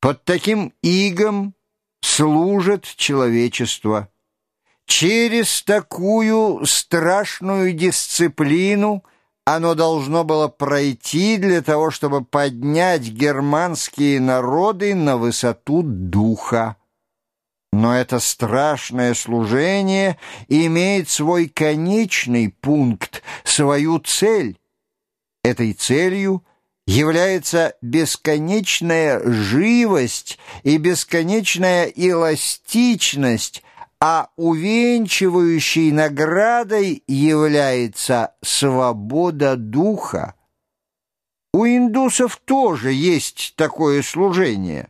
Под таким игом служит человечество. Через такую страшную дисциплину оно должно было пройти для того, чтобы поднять германские народы на высоту духа. Но это страшное служение имеет свой конечный пункт, свою цель. Этой целью является бесконечная живость и бесконечная эластичность, а увенчивающей наградой является свобода духа. У индусов тоже есть такое служение,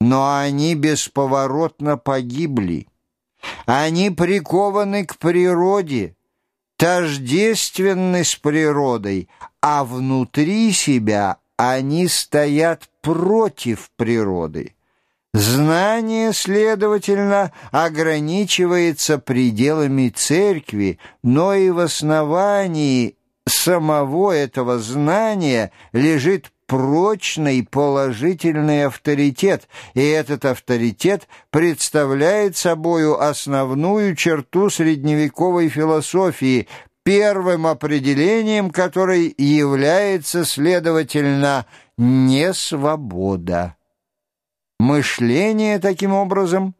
но они бесповоротно погибли. Они прикованы к природе, тождественны с природой, а внутри себя они стоят против природы. Знание, следовательно, ограничивается пределами церкви, но и в основании самого этого знания лежит прочный положительный авторитет, и этот авторитет представляет собою основную черту средневековой философии, первым определением которой является, следовательно, несвобода. Мышление, таким образом,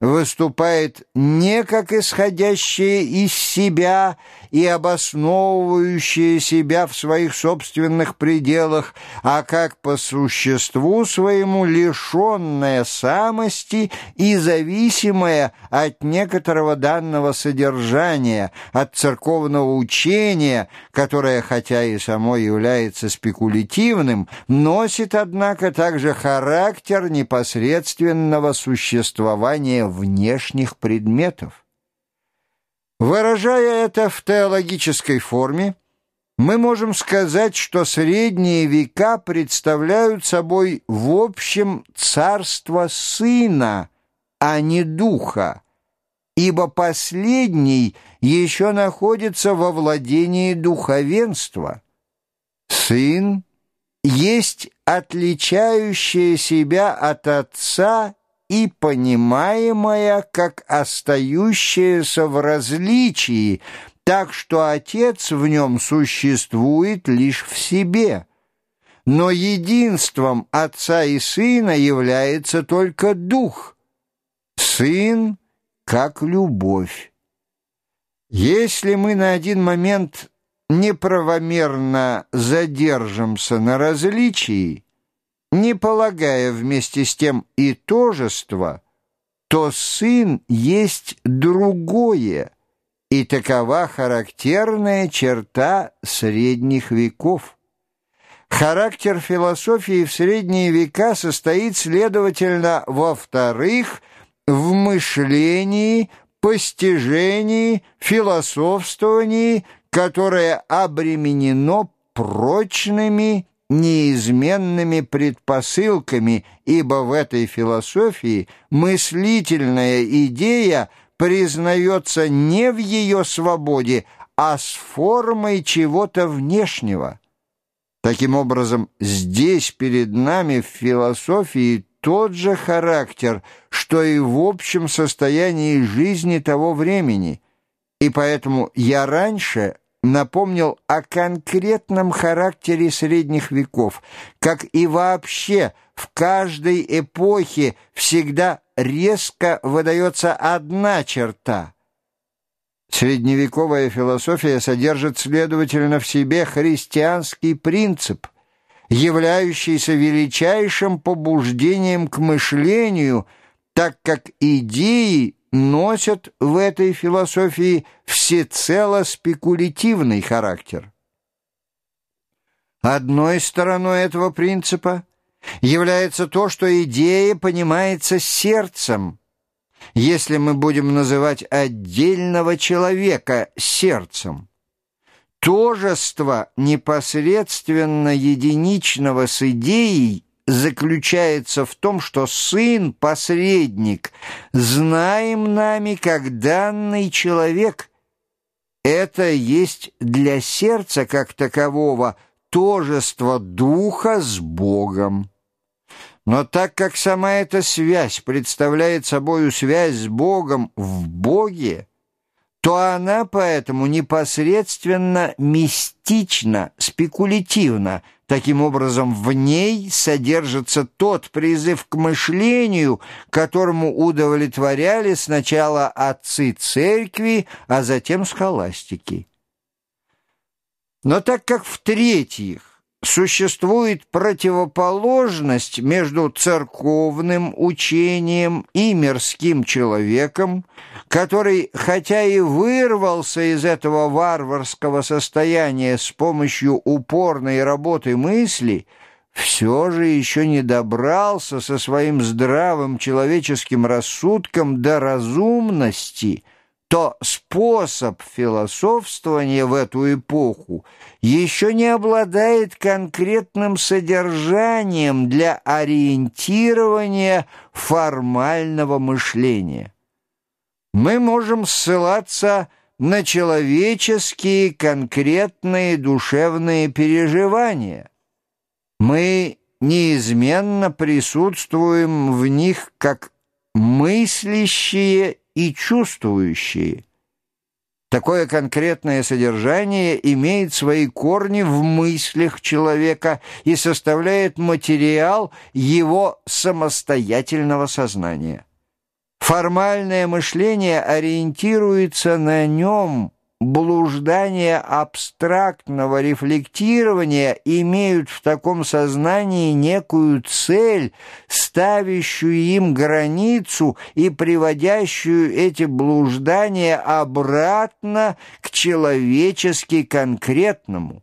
выступает не как исходящее из себя и обосновывающее себя в своих собственных пределах, а как по существу своему лишенное самости и зависимое от некоторого данного содержания, от церковного учения, которое, хотя и само является спекулятивным, носит, однако, также характер непосредственного существования внешних предметов. Выражая это в теологической форме, мы можем сказать, что средние века представляют собой в общем царство Сына, а не Духа, ибо последний еще находится во владении духовенства. Сын есть отличающее себя от Отца и понимаемая как остающаяся в различии, так что Отец в нем существует лишь в себе. Но единством Отца и Сына является только Дух. Сын как любовь. Если мы на один момент неправомерно задержимся на различии, не полагая вместе с тем и тожество, то сын есть другое, и такова характерная черта средних веков. Характер философии в средние века состоит, следовательно, во-вторых, в мышлении, постижении, философствовании, которое обременено прочными неизменными предпосылками, ибо в этой философии мыслительная идея признается не в ее свободе, а с формой чего-то внешнего. Таким образом, здесь перед нами в философии тот же характер, что и в общем состоянии жизни того времени, и поэтому я раньше напомнил о конкретном характере средних веков, как и вообще в каждой эпохе всегда резко выдается одна черта. Средневековая философия содержит, следовательно, в себе христианский принцип, являющийся величайшим побуждением к мышлению, так как идеи носят в этой философии всецело спекулятивный характер. Одной стороной этого принципа является то, что идея понимается сердцем, если мы будем называть отдельного человека сердцем. Тожество непосредственно единичного с идеей заключается в том, что сын, посредник, знаем нами как данный человек. Это есть для сердца как такового тожество духа с Богом. Но так как сама эта связь представляет собою связь с Богом в Боге, то она поэтому непосредственно мистична, спекулятивна. Таким образом, в ней содержится тот призыв к мышлению, которому удовлетворяли сначала отцы церкви, а затем схоластики. Но так как в-третьих, существует противоположность между церковным учением и мирским человеком, который, хотя и вырвался из этого варварского состояния с помощью упорной работы мысли, все же еще не добрался со своим здравым человеческим рассудком до разумности – то способ философствования в эту эпоху еще не обладает конкретным содержанием для ориентирования формального мышления. Мы можем ссылаться на человеческие конкретные душевные переживания. Мы неизменно присутствуем в них как мыслящие и чувствующие. Такое конкретное содержание имеет свои корни в мыслях человека и составляет материал его самостоятельного сознания. Формальное мышление ориентируется на нем блуждания абстрактного рефлектирования имеют в таком сознании некую цель, ставящую им границу и приводящую эти блуждания обратно к человечески конкретному.